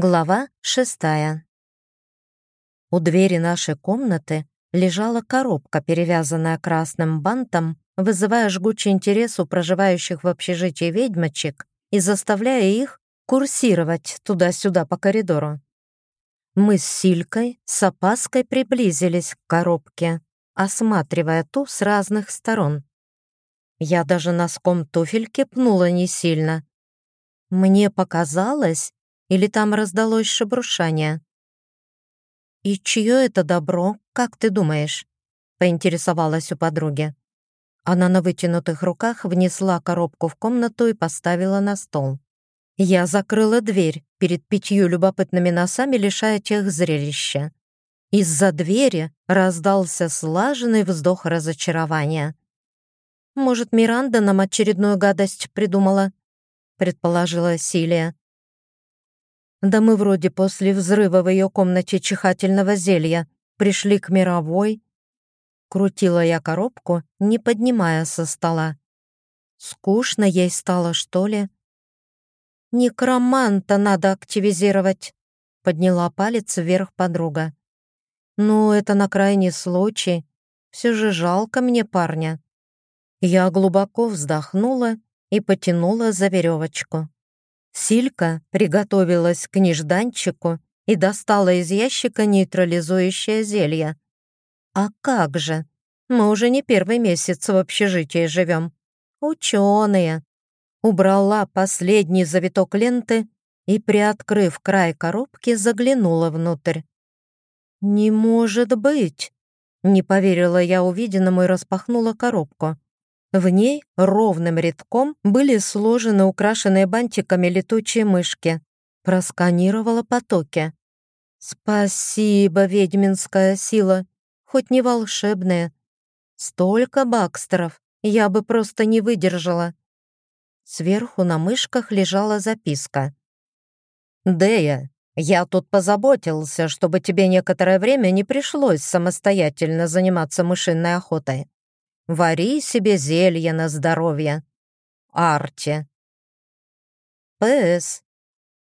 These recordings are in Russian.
Глава шестая. У двери нашей комнаты лежала коробка, перевязанная красным бантом, вызывая жгучий интерес у проживающих в общежитии ведьмочек и заставляя их курсировать туда-сюда по коридору. Мы с Силькой с опаской приблизились к коробке, осматривая ту с разных сторон. Я даже носком туфельки пнула не сильно. Мне показалось, или там раздалось шебрушание? «И чье это добро, как ты думаешь?» — поинтересовалась у подруги. Она на вытянутых руках внесла коробку в комнату и поставила на стол. Я закрыла дверь перед пятью любопытными носами, лишая тех зрелища. Из-за двери раздался слаженный вздох разочарования. «Может, Миранда нам очередную гадость придумала?» — предположила Силия. Да мы вроде после взрыва в ее комнате чихательного зелья пришли к мировой. Крутила я коробку, не поднимая со стола. Скучно ей стало, что ли? «Некроманта надо активизировать», — подняла палец вверх подруга. «Ну, это на крайний случай. Все же жалко мне парня». Я глубоко вздохнула и потянула за веревочку. Силька приготовилась к нежданчику и достала из ящика нейтрализующее зелье. А как же? Мы уже не первый месяц в общежитии живем. Ученые. Убрала последний завиток ленты и, приоткрыв край коробки, заглянула внутрь. «Не может быть!» Не поверила я увиденному и распахнула коробку. В ней ровным рядком были сложены украшенные бантиками летучие мышки. Просканировала потоки. «Спасибо, ведьминская сила, хоть не волшебная. Столько бакстеров, я бы просто не выдержала». Сверху на мышках лежала записка. «Дея, я тут позаботился, чтобы тебе некоторое время не пришлось самостоятельно заниматься мышиной охотой. Вари себе зелье на здоровье. Арти. П.С.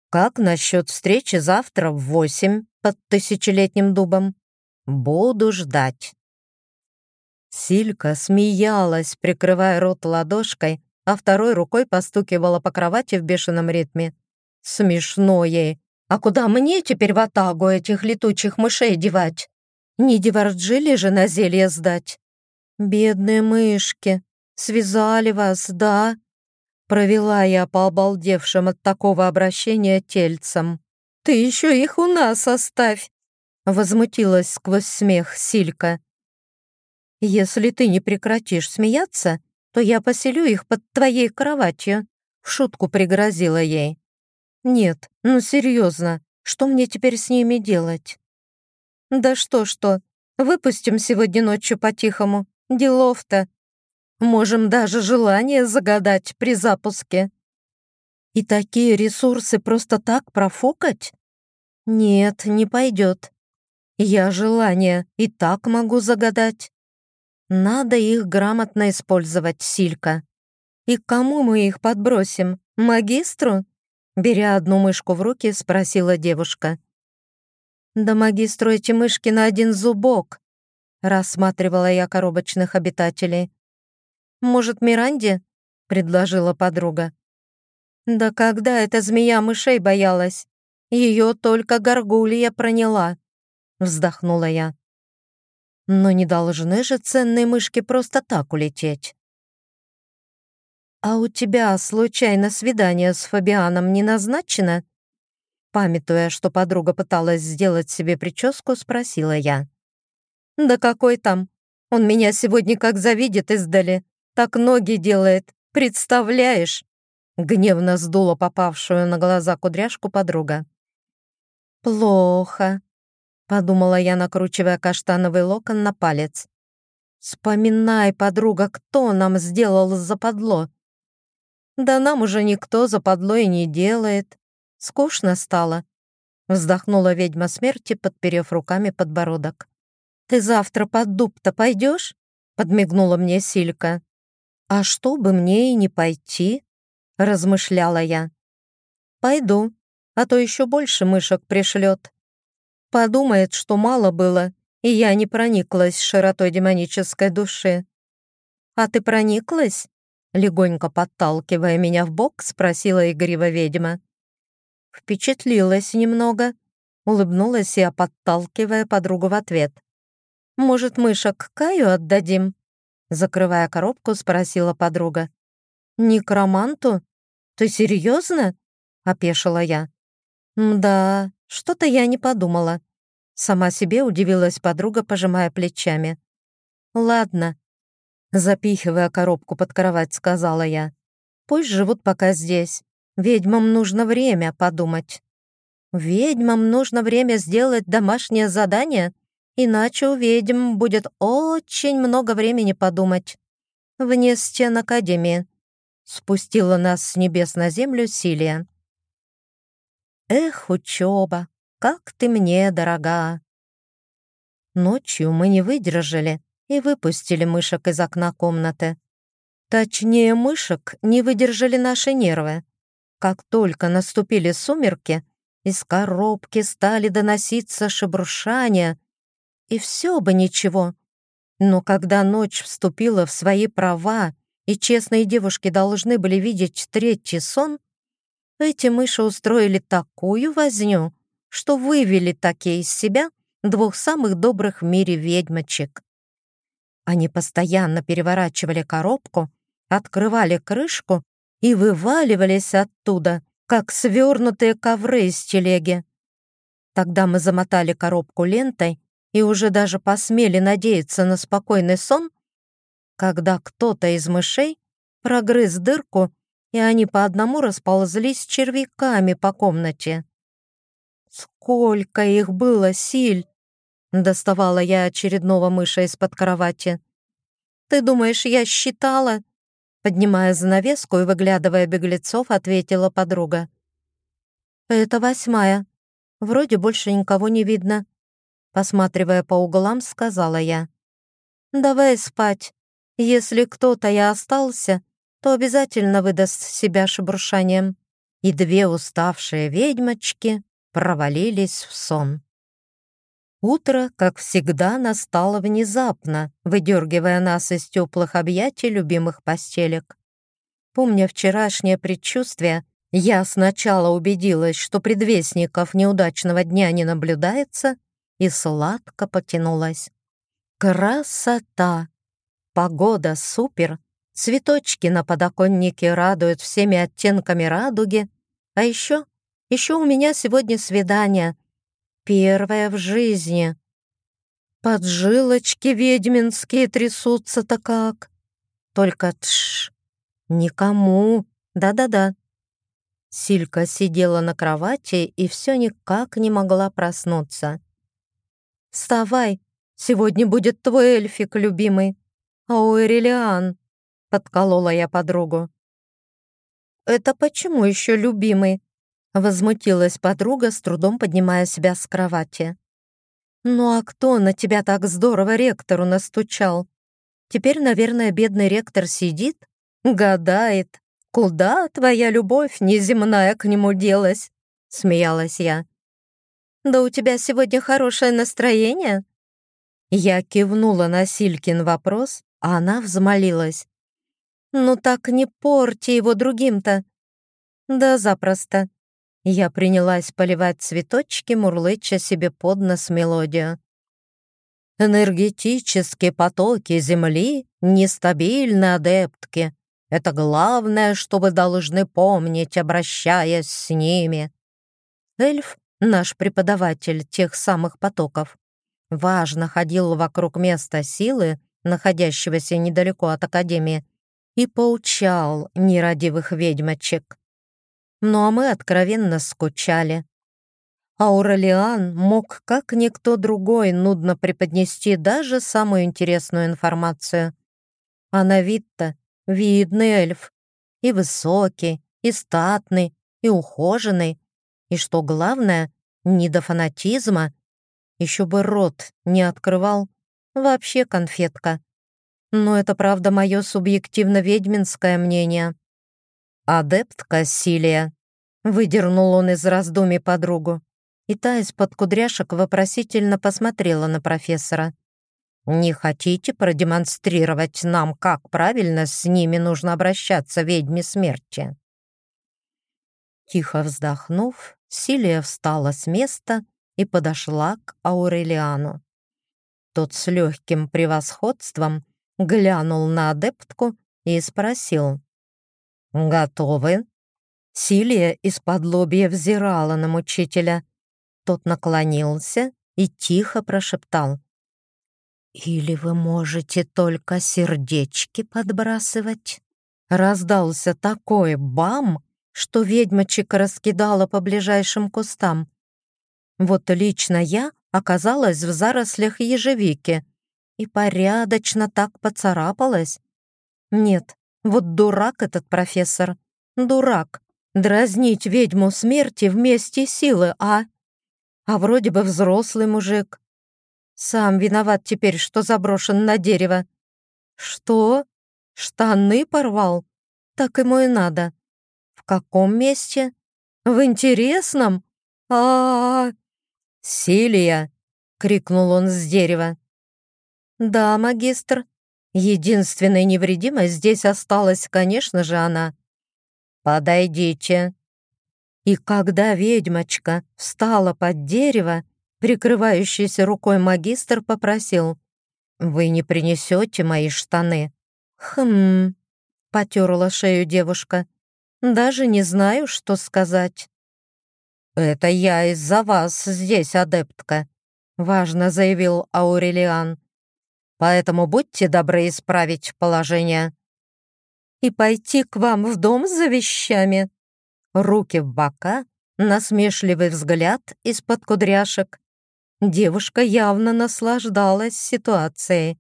Как насчет встречи завтра в восемь под тысячелетним дубом? Буду ждать. Силька смеялась, прикрывая рот ладошкой, а второй рукой постукивала по кровати в бешеном ритме. Смешно ей. А куда мне теперь в атагу этих летучих мышей девать? Не Деварджили же на зелье сдать? «Бедные мышки, связали вас, да?» Провела я по обалдевшим от такого обращения тельцам. «Ты еще их у нас оставь!» Возмутилась сквозь смех Силька. «Если ты не прекратишь смеяться, то я поселю их под твоей кроватью», в шутку пригрозила ей. «Нет, ну серьезно, что мне теперь с ними делать?» «Да что-что, выпустим сегодня ночью по-тихому, Делов-то. Можем даже желание загадать при запуске. И такие ресурсы просто так профукать? Нет, не пойдет. Я желание и так могу загадать. Надо их грамотно использовать, Силька. И кому мы их подбросим? Магистру? Беря одну мышку в руки, спросила девушка. Да магистру эти мышки на один зубок. Рассматривала я коробочных обитателей. «Может, Миранде?» — предложила подруга. «Да когда эта змея мышей боялась? Ее только горгулья проняла», — вздохнула я. «Но не должны же ценные мышки просто так улететь». «А у тебя, случайно, свидание с Фабианом не назначено?» Памятуя, что подруга пыталась сделать себе прическу, спросила я. «Да какой там? Он меня сегодня как завидит издали, так ноги делает, представляешь?» Гневно сдула попавшую на глаза кудряшку подруга. «Плохо», — подумала я, накручивая каштановый локон на палец. «Вспоминай, подруга, кто нам сделал западло». «Да нам уже никто западло и не делает. Скучно стало», — вздохнула ведьма смерти, подперев руками подбородок. «Ты завтра под дуб-то пойдешь?» — подмигнула мне Силька. «А что бы мне и не пойти?» — размышляла я. «Пойду. а то еще больше мышек пришлет. Подумает, что мало было, и я не прониклась широтой демонической души. «А ты прониклась?» Легонько подталкивая меня в бок, спросила игриво ведьма. Впечатлилась немного, улыбнулась я, подталкивая подругу в ответ. «Может, мышек Каю отдадим?» Закрывая коробку, спросила подруга. «Некроманту? Ты серьезно?» — опешила я. «Да, что-то я не подумала». Сама себе удивилась подруга, пожимая плечами. «Ладно, Запихивая коробку под кровать, сказала я. «Пусть живут пока здесь. Ведьмам нужно время подумать». «Ведьмам нужно время сделать домашнее задание, иначе у ведьм будет очень много времени подумать. Вне стен Академии». Спустила нас с небес на землю Силия. «Эх, учеба, как ты мне дорога!» Ночью мы не выдержали и выпустили мышек из окна комнаты. Точнее, мышек не выдержали наши нервы. Как только наступили сумерки, из коробки стали доноситься шебрушания, и все бы ничего. Но когда ночь вступила в свои права, и честные девушки должны были видеть третий сон, эти мыши устроили такую возню, что вывели такие из себя двух самых добрых в мире ведьмочек. Они постоянно переворачивали коробку, открывали крышку и вываливались оттуда, как свернутые ковры из телеги. Тогда мы замотали коробку лентой и уже даже посмели надеяться на спокойный сон, когда кто-то из мышей прогрыз дырку, и они по одному расползлись червяками по комнате. Сколько их было, Силь! Доставала я очередного мыша из-под кровати. «Ты думаешь, я считала?» Поднимая занавеску и выглядывая беглецов, ответила подруга. «Это восьмая. Вроде больше никого не видно». Посматривая по углам, сказала я. «Давай спать. Если кто-то и остался, то обязательно выдаст себя шебрушанием». И две уставшие ведьмочки провалились в сон. Утро, как всегда, настало внезапно, выдергивая нас из теплых объятий любимых постелек. Помня вчерашнее предчувствие, я сначала убедилась, что предвестников неудачного дня не наблюдается, и сладко потянулась. Красота! Погода супер! Цветочки на подоконнике радуют всеми оттенками радуги. А еще, еще у меня сегодня свидание — Первая в жизни. Поджилочки ведьминские трясутся-то как. Только тш, никому. Да-да-да. Силька сидела на кровати и все никак не могла проснуться. «Вставай, сегодня будет твой эльфик любимый, а у Эрелиан», — подколола я подругу. «Это почему еще любимый?» Возмутилась подруга, с трудом поднимая себя с кровати. «Ну а кто на тебя так здорово ректору настучал? Теперь, наверное, бедный ректор сидит, гадает, куда твоя любовь неземная к нему делась?» Смеялась я. «Да у тебя сегодня хорошее настроение?» Я кивнула на Силькин вопрос, а она взмолилась. «Ну так не порти его другим-то». «Да запросто. Я принялась поливать цветочки, мурлыча себе под нос мелодию. Энергетические потоки Земли нестабильны, адептки. Это главное, что вы должны помнить, обращаясь с ними. Эльф, наш преподаватель тех самых потоков, важно ходил вокруг места силы, находящегося недалеко от Академии, и поучал нерадивых ведьмочек ну а мы откровенно скучали. Аурелиан мог, как никто другой, нудно преподнести даже самую интересную информацию. А на вид-то видный эльф. И высокий, и статный, и ухоженный. И что главное, не до фанатизма. Еще бы рот не открывал. Вообще конфетка. Но это правда мое субъективно-ведьминское мнение. Адепт Кассилия Выдернул он из раздумий подругу, и та из-под кудряшек вопросительно посмотрела на профессора. «Не хотите продемонстрировать нам, как правильно с ними нужно обращаться ведьме смерти?» Тихо вздохнув, Силия встала с места и подошла к Аурелиану. Тот с легким превосходством глянул на адептку и спросил. «Готовы?» Силия из-под лобья взирала на мучителя. Тот наклонился и тихо прошептал. «Или вы можете только сердечки подбрасывать?» Раздался такой бам, что ведьмочек раскидала по ближайшим кустам. Вот лично я оказалась в зарослях ежевики и порядочно так поцарапалась. Нет, вот дурак этот профессор, дурак. Дразнить ведьму смерти вместе силы, а? А вроде бы взрослый мужик. Сам виноват теперь, что заброшен на дерево. Что? Штаны порвал? Так ему и надо. В каком месте? В интересном? А, -а, -а, «Силия!» — крикнул он с дерева. «Да, магистр. Единственной невредимой здесь осталась, конечно же, она. Подойдите». И когда ведьмочка встала под дерево, прикрывающийся рукой магистр попросил, «Вы не принесете мои штаны?» «Хм...» — потерла шею девушка. «Даже не знаю, что сказать». «Это я из-за вас здесь, адептка», — важно заявил Аурелиан. «Поэтому будьте добры исправить положение». «И пойти к вам в дом за вещами?» Руки в бока, насмешливый взгляд из-под кудряшек. Девушка явно наслаждалась ситуацией.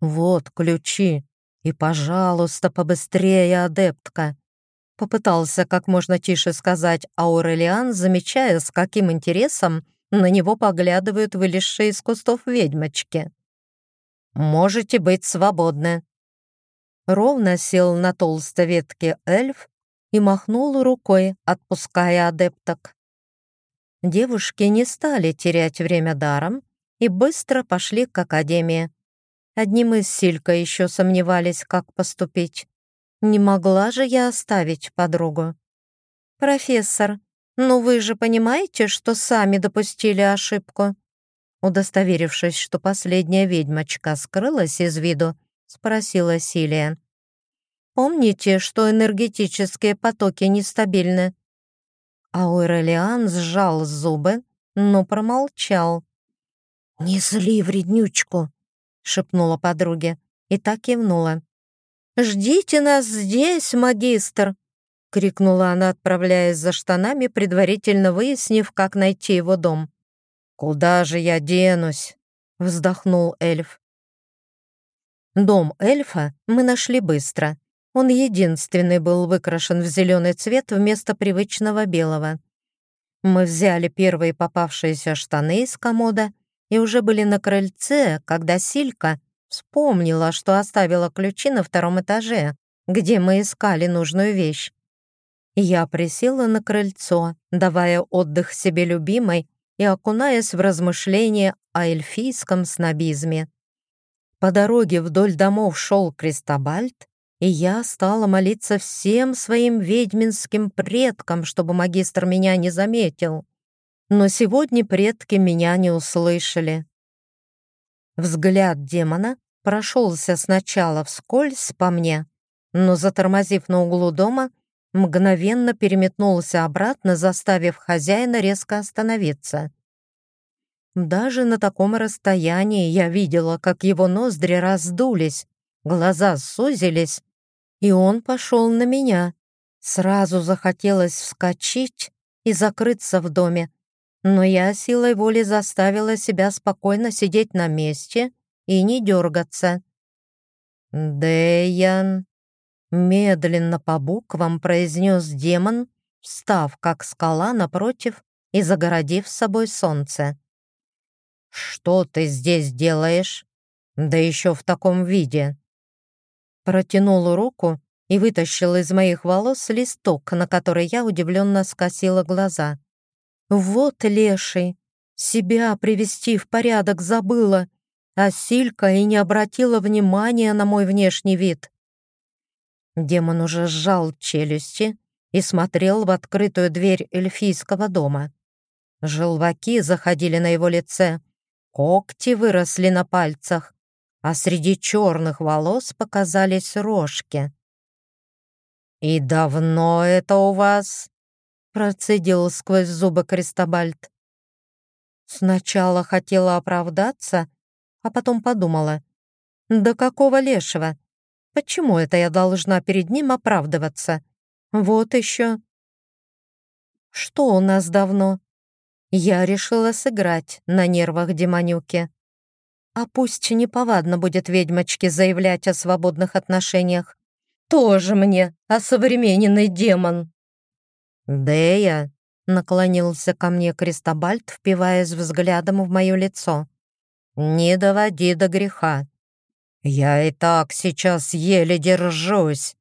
«Вот ключи, и, пожалуйста, побыстрее, адептка. Попытался как можно тише сказать Аурелиан, замечая, с каким интересом на него поглядывают вылезшие из кустов ведьмочки. «Можете быть свободны». Ровно сел на толстой ветке эльф и махнул рукой, отпуская адепток. Девушки не стали терять время даром и быстро пошли к академии. Одним из Силька еще сомневались, как поступить. Не могла же я оставить подругу. «Профессор, ну вы же понимаете, что сами допустили ошибку?» Удостоверившись, что последняя ведьмочка скрылась из виду, спросила Силия. «Помните, что энергетические потоки нестабильны?» Аурелиан сжал зубы, но промолчал. «Не зли вреднючку!» — шепнула подруге и так кивнула. «Ждите нас здесь, магистр!» — крикнула она, отправляясь за штанами, предварительно выяснив, как найти его дом. «Куда же я денусь?» — вздохнул эльф. Дом эльфа мы нашли быстро. Он единственный был выкрашен в зеленый цвет вместо привычного белого. Мы взяли первые попавшиеся штаны из комода и уже были на крыльце, когда Силька Вспомнила, что оставила ключи на втором этаже, где мы искали нужную вещь. Я присела на крыльцо, давая отдых себе любимой и окунаясь в размышления о эльфийском снобизме. По дороге вдоль домов шел Кристобальд, и я стала молиться всем своим ведьминским предкам, чтобы магистр меня не заметил. Но сегодня предки меня не услышали. Взгляд демона прошелся сначала вскользь по мне, но, затормозив на углу дома, мгновенно переметнулся обратно, заставив хозяина резко остановиться. Даже на таком расстоянии я видела, как его ноздри раздулись, глаза сузились, и он пошел на меня. Сразу захотелось вскочить и закрыться в доме, но я силой воли заставила себя спокойно сидеть на месте и не дергаться. «Дэян», — медленно по буквам произнес демон, встав как скала напротив и загородив с собой солнце. «Что ты здесь делаешь? Да еще в таком виде!» Протянул руку и вытащил из моих волос листок, на который я удивленно скосила глаза. «Вот леший! Себя привести в порядок забыла, а Силька и не обратила внимания на мой внешний вид». Демон уже сжал челюсти и смотрел в открытую дверь эльфийского дома. Желваки заходили на его лице, когти выросли на пальцах, а среди черных волос показались рожки. «И давно это у вас?» — процедил сквозь зубы Кристобальд. Сначала хотела оправдаться, а потом подумала, «Да какого лешего? Почему это я должна перед ним оправдываться? Вот еще». «Что у нас давно?» Я решила сыграть на нервах демонюки. А пусть неповадно будет ведьмочке заявлять о свободных отношениях. Тоже мне осовремененный демон. «Дея», — наклонился ко мне Кристобальд, впиваясь взглядом в мое лицо. «Не доводи до греха. Я и так сейчас еле держусь».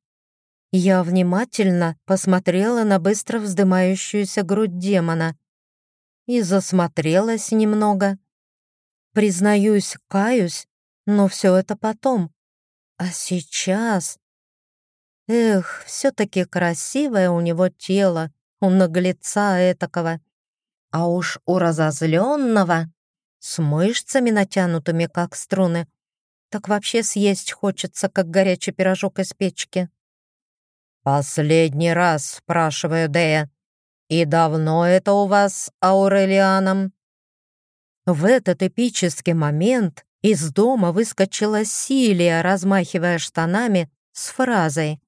Я внимательно посмотрела на быстро вздымающуюся грудь демона и засмотрелась немного. Признаюсь, каюсь, но все это потом. А сейчас Эх, все-таки красивое у него тело, у наглеца этакого. А уж у разозленного, с мышцами натянутыми, как струны, так вообще съесть хочется, как горячий пирожок из печки. «Последний раз спрашиваю, Дея, и давно это у вас с Аурелианом?» В этот эпический момент из дома выскочила Силия, размахивая штанами, с фразой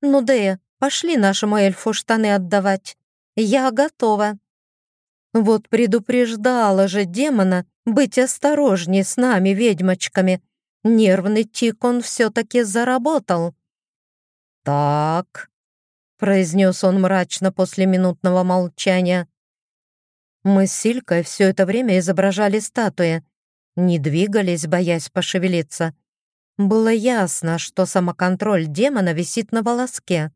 «Ну, Дея, пошли нашему эльфу штаны отдавать. Я готова». Вот предупреждала же демона быть осторожней с нами, ведьмочками. Нервный тик он все-таки заработал. «Так», — произнес он мрачно после минутного молчания. Мы с Силькой все это время изображали статуи, не двигались, боясь пошевелиться. Было ясно, что самоконтроль демона висит на волоске.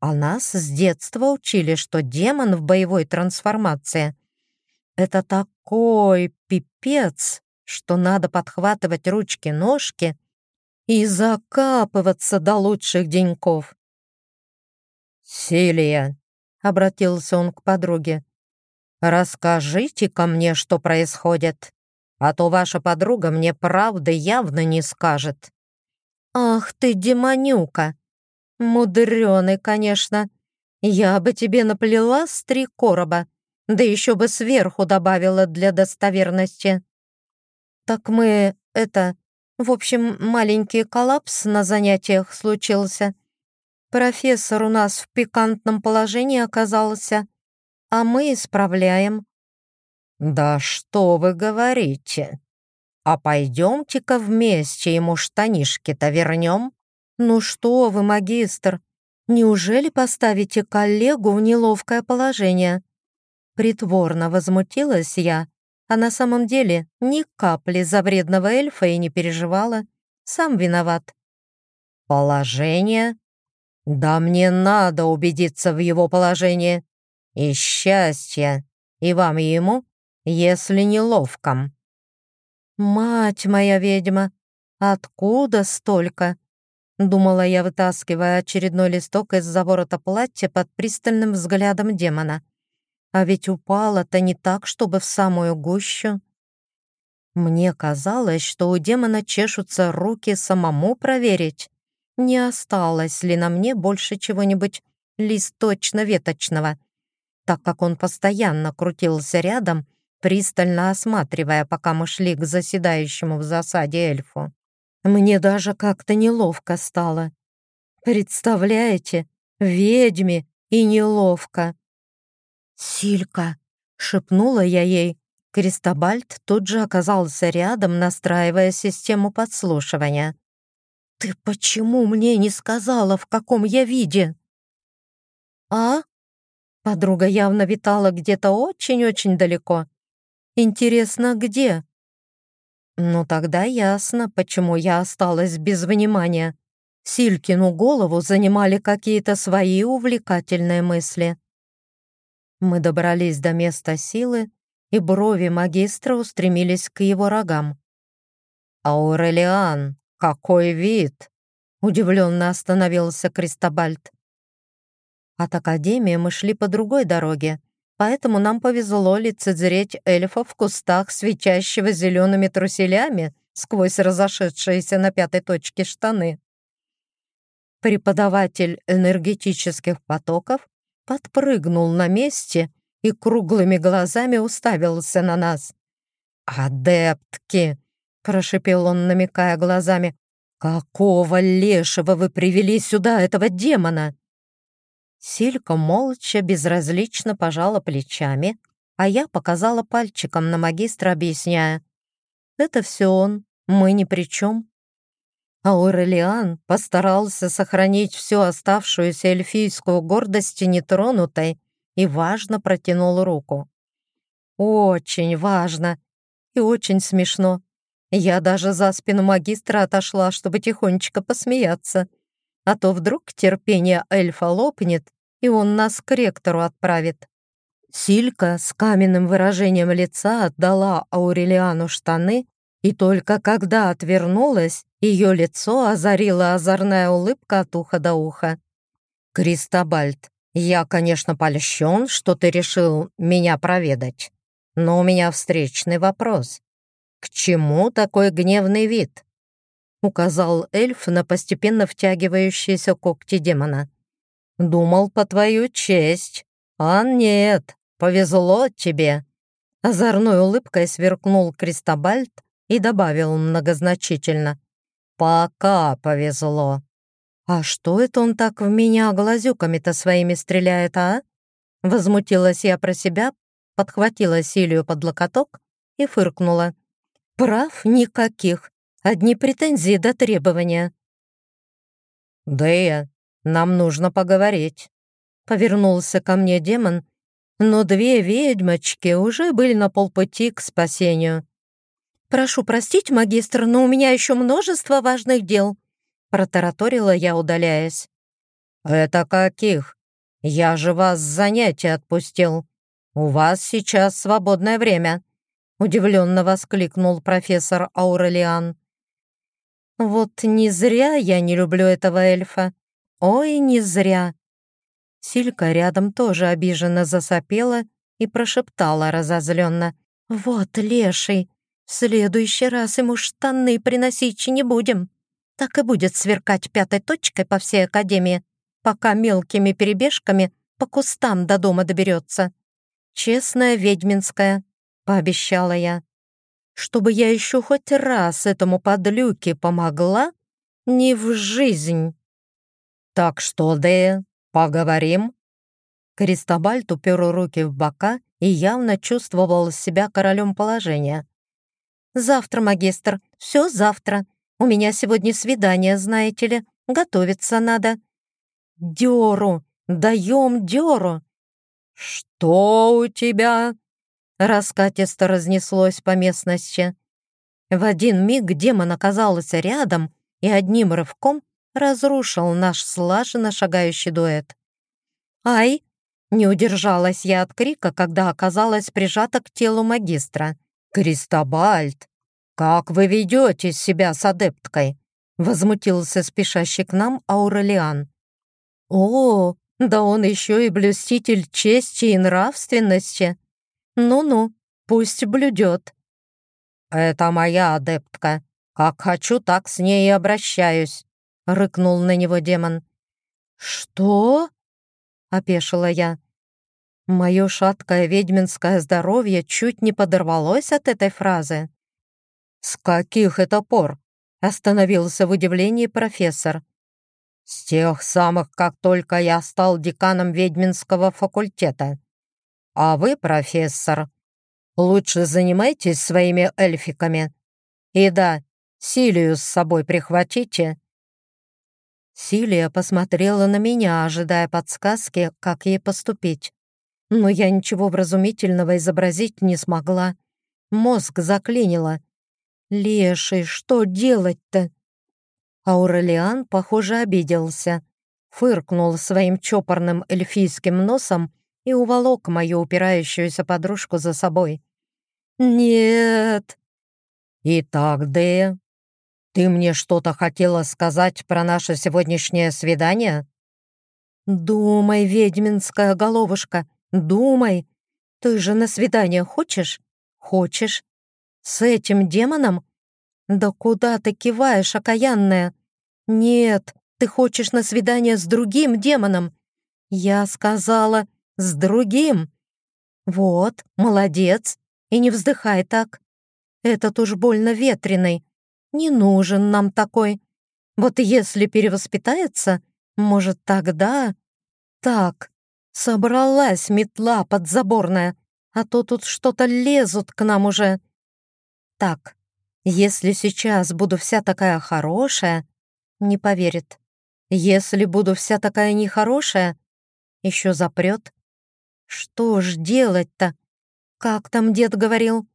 А нас с детства учили, что демон в боевой трансформации — это такой пипец, что надо подхватывать ручки-ножки и закапываться до лучших деньков. «Силия», — обратился он к подруге, — «расскажите ко мне, что происходит» а то ваша подруга мне правды явно не скажет». «Ах ты, демонюка! Мудрёный, конечно. Я бы тебе наплела с три короба, да еще бы сверху добавила для достоверности». «Так мы, это, в общем, маленький коллапс на занятиях случился. Профессор у нас в пикантном положении оказался, а мы исправляем. «Да что вы говорите? А пойдемте-ка вместе ему штанишки-то вернем?» «Ну что вы, магистр, неужели поставите коллегу в неловкое положение?» Притворно возмутилась я, а на самом деле ни капли за вредного эльфа и не переживала. Сам виноват. «Положение? Да мне надо убедиться в его положении. И счастье. И вам и ему если не ловком. «Мать моя ведьма, откуда столько?» Думала я, вытаскивая очередной листок из заворота платья под пристальным взглядом демона. А ведь упала-то не так, чтобы в самую гущу. Мне казалось, что у демона чешутся руки самому проверить, не осталось ли на мне больше чего-нибудь листочно-веточного, так как он постоянно крутился рядом пристально осматривая, пока мы шли к заседающему в засаде эльфу. Мне даже как-то неловко стало. Представляете, ведьме и неловко. «Силька!» — шепнула я ей. Кристобальд тут же оказался рядом, настраивая систему подслушивания. «Ты почему мне не сказала, в каком я виде?» «А?» Подруга явно витала где-то очень-очень далеко. Интересно, где? Ну тогда ясно, почему я осталась без внимания. Силькину голову занимали какие-то свои увлекательные мысли. Мы добрались до места силы, и брови магистра устремились к его рогам. «Аурелиан, какой вид!» — удивленно остановился Кристобальд. От Академии мы шли по другой дороге, поэтому нам повезло лицезреть эльфа в кустах, светящего зелеными труселями сквозь разошедшиеся на пятой точке штаны. Преподаватель энергетических потоков подпрыгнул на месте и круглыми глазами уставился на нас. «Адептки!» — прошипел он, намекая глазами. «Какого лешего вы привели сюда этого демона?» Силька молча, безразлично пожала плечами, а я показала пальчиком на магистра, объясняя. «Это все он, мы ни при чем». Аурелиан постарался сохранить всю оставшуюся эльфийскую гордость нетронутой и важно протянул руку. «Очень важно и очень смешно. Я даже за спину магистра отошла, чтобы тихонечко посмеяться» а то вдруг терпение эльфа лопнет, и он нас к ректору отправит. Силька с каменным выражением лица отдала Аурелиану штаны, и только когда отвернулась, ее лицо озарила озорная улыбка от уха до уха. «Кристобальд, я, конечно, польщен, что ты решил меня проведать, но у меня встречный вопрос. К чему такой гневный вид?» Указал эльф на постепенно втягивающиеся когти демона. «Думал по твою честь. А нет, повезло тебе». Озорной улыбкой сверкнул Кристобальд и добавил многозначительно. «Пока повезло». «А что это он так в меня глазюками-то своими стреляет, а?» Возмутилась я про себя, подхватила Силию под локоток и фыркнула. «Прав никаких. Одни претензии до требования. «Дэя, нам нужно поговорить», — повернулся ко мне демон, но две ведьмочки уже были на полпути к спасению. «Прошу простить, магистр, но у меня еще множество важных дел», — протараторила я, удаляясь. «Это каких? Я же вас с занятия отпустил. У вас сейчас свободное время», — удивленно воскликнул профессор Аурелиан. Вот не зря я не люблю этого эльфа. Ой, не зря. Силька рядом тоже обиженно засопела и прошептала разозленно. «Вот леший, в следующий раз ему штаны приносить не будем. Так и будет сверкать пятой точкой по всей академии, пока мелкими перебежками по кустам до дома доберется. Честная ведьминская», — пообещала я чтобы я еще хоть раз этому подлюке помогла? Не в жизнь. Так что, Дея, поговорим?» Кристобальд упер руки в бока и явно чувствовал себя королем положения. «Завтра, магистр, все завтра. У меня сегодня свидание, знаете ли, готовиться надо. Дёру, даем дёру». «Что у тебя?» Раскатисто разнеслось по местности. В один миг демон оказался рядом и одним рывком разрушил наш слаженно шагающий дуэт. «Ай!» — не удержалась я от крика, когда оказалась прижата к телу магистра. «Кристобальд, как вы ведете себя с адепткой?» — возмутился спешащий к нам Аурелиан. «О, да он еще и блюститель чести и нравственности!» «Ну-ну, пусть блюдет». «Это моя адептка. Как хочу, так с ней и обращаюсь», — рыкнул на него демон. «Что?» — опешила я. Мое шаткое ведьминское здоровье чуть не подорвалось от этой фразы. «С каких это пор?» — остановился в удивлении профессор. «С тех самых, как только я стал деканом ведьминского факультета. А вы, профессор, лучше занимайтесь своими эльфиками. И да, Силию с собой прихватите». Силия посмотрела на меня, ожидая подсказки, как ей поступить. Но я ничего вразумительного изобразить не смогла. Мозг заклинило. «Леший, что делать-то?» Аурелиан, похоже, обиделся, фыркнул своим чопорным эльфийским носом и уволок мою упирающуюся подружку за собой. «Нет!» «Итак, Дея, ты мне что-то хотела сказать про наше сегодняшнее свидание?» «Думай, ведьминская головушка, думай! Ты же на свидание хочешь? Хочешь? С этим демоном? Да куда ты киваешь, окаянная? Нет, ты хочешь на свидание с другим демоном. Я сказала, с другим. Вот, молодец, и не вздыхай так. Этот уж больно ветреный. Не нужен нам такой. Вот если перевоспитается, может, тогда... Так, собралась метла подзаборная, а то тут что-то лезут к нам уже. Так, если сейчас буду вся такая хорошая, не поверит. Если буду вся такая нехорошая, еще запрет. Что ж делать-то? Как там дед говорил?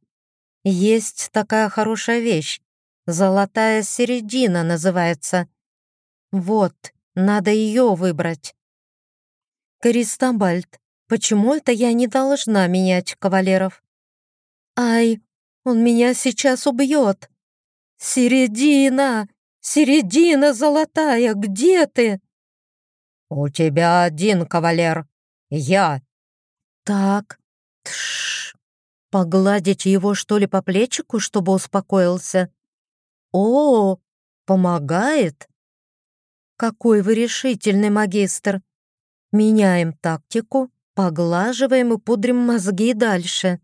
Есть такая хорошая вещь. Золотая середина называется. Вот, надо ее выбрать. Кристобальд, почему это я не должна менять кавалеров? Ай, он меня сейчас убьет. Середина, середина золотая, где ты? У тебя один кавалер, я. Так, тш, погладить его что ли по плечику, чтобы успокоился? О, помогает? Какой вы решительный магистр! Меняем тактику, поглаживаем и пудрим мозги дальше.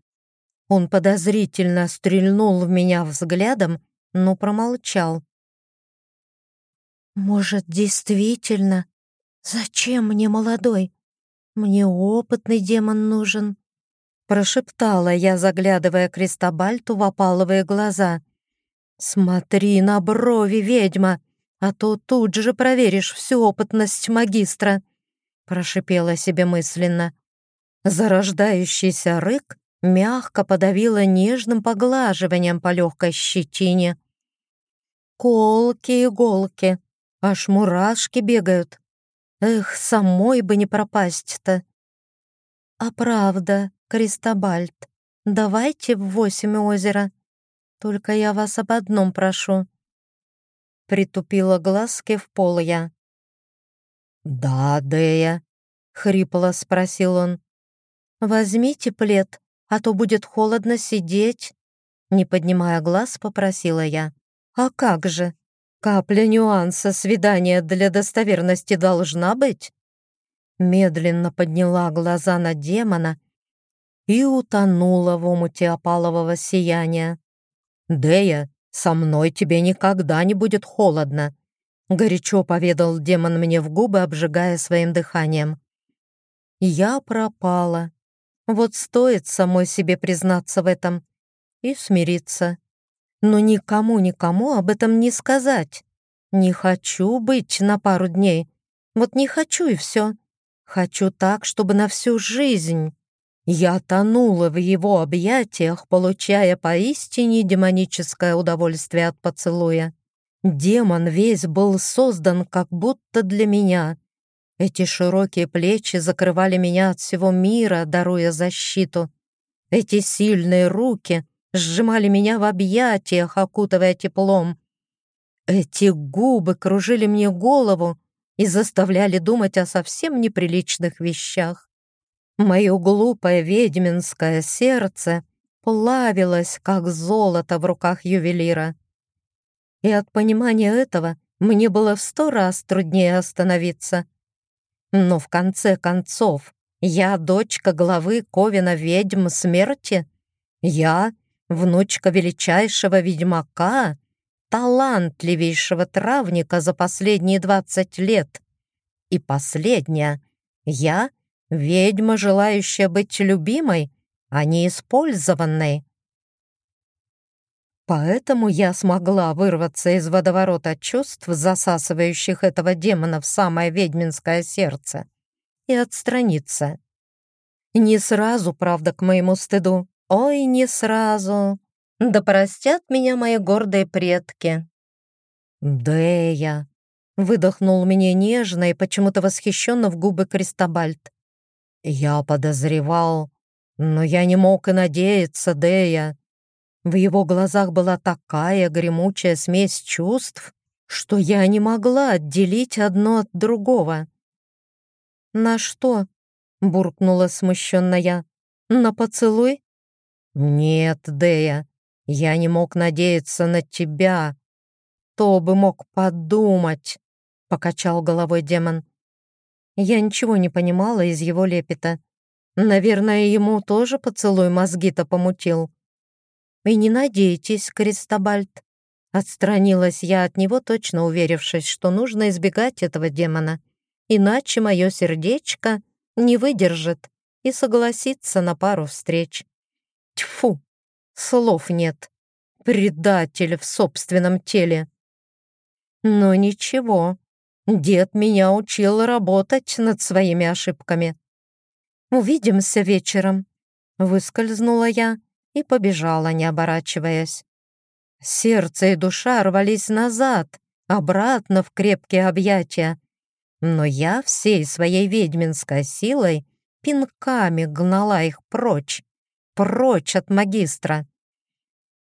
Он подозрительно стрельнул в меня взглядом, но промолчал. «Может, действительно? Зачем мне молодой? Мне опытный демон нужен», прошептала я, заглядывая Кристобальту в опаловые глаза. «Смотри на брови, ведьма!» а то тут же проверишь всю опытность магистра», — прошипела себе мысленно. Зарождающийся рык мягко подавила нежным поглаживанием по легкой щетине. Колки-иголки, аж мурашки бегают. Эх, самой бы не пропасть-то. А правда, Кристобальд, давайте в восемь озера. Только я вас об одном прошу. Притупила глазки в пол я. «Да, Дея», — хрипло спросил он. «Возьмите плед, а то будет холодно сидеть», — не поднимая глаз, попросила я. «А как же? Капля нюанса свидания для достоверности должна быть?» Медленно подняла глаза на демона и утонула в омуте опалового сияния. «Дея, «Со мной тебе никогда не будет холодно», — горячо поведал демон мне в губы, обжигая своим дыханием. Я пропала. Вот стоит самой себе признаться в этом и смириться. Но никому-никому об этом не сказать. Не хочу быть на пару дней. Вот не хочу и все. Хочу так, чтобы на всю жизнь. Я тонула в его объятиях, получая поистине демоническое удовольствие от поцелуя. Демон весь был создан как будто для меня. Эти широкие плечи закрывали меня от всего мира, даруя защиту. Эти сильные руки сжимали меня в объятиях, окутывая теплом. Эти губы кружили мне голову и заставляли думать о совсем неприличных вещах. Мое глупое ведьминское сердце плавилось, как золото в руках ювелира. И от понимания этого мне было в сто раз труднее остановиться. Но в конце концов, я дочка главы Ковина ведьм смерти. Я внучка величайшего ведьмака, талантливейшего травника за последние двадцать лет. И последняя, я — Ведьма, желающая быть любимой, а не использованной. Поэтому я смогла вырваться из водоворота чувств, засасывающих этого демона в самое ведьминское сердце, и отстраниться. Не сразу, правда, к моему стыду. Ой, не сразу. Да простят меня мои гордые предки. «Дея!» — выдохнул мне нежно и почему-то восхищенно в губы Кристобальд. «Я подозревал, но я не мог и надеяться, Дея. В его глазах была такая гремучая смесь чувств, что я не могла отделить одно от другого. «На что?» — буркнула смущенная. «На поцелуй?» «Нет, Дея, я не мог надеяться на тебя. Кто бы мог подумать?» — покачал головой демон. Я ничего не понимала из его лепета. Наверное, ему тоже поцелуй мозги-то помутил. «И не надейтесь, Кристобальд». Отстранилась я от него, точно уверившись, что нужно избегать этого демона, иначе мое сердечко не выдержит и согласится на пару встреч. Тьфу, слов нет. Предатель в собственном теле. Но ничего, дед меня учил работать над своими ошибками. «Увидимся вечером», — выскользнула я и побежала, не оборачиваясь. Сердце и душа рвались назад, обратно в крепкие объятия. Но я всей своей ведьминской силой пинками гнала их прочь, прочь от магистра.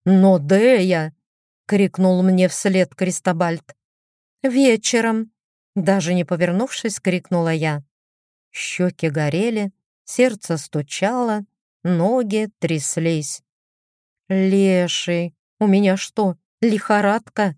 «Но Дея!» — крикнул мне вслед Кристобальд. «Вечером!» — даже не повернувшись, крикнула я. Щеки горели, сердце стучало, ноги тряслись. «Леший, у меня что, лихорадка?»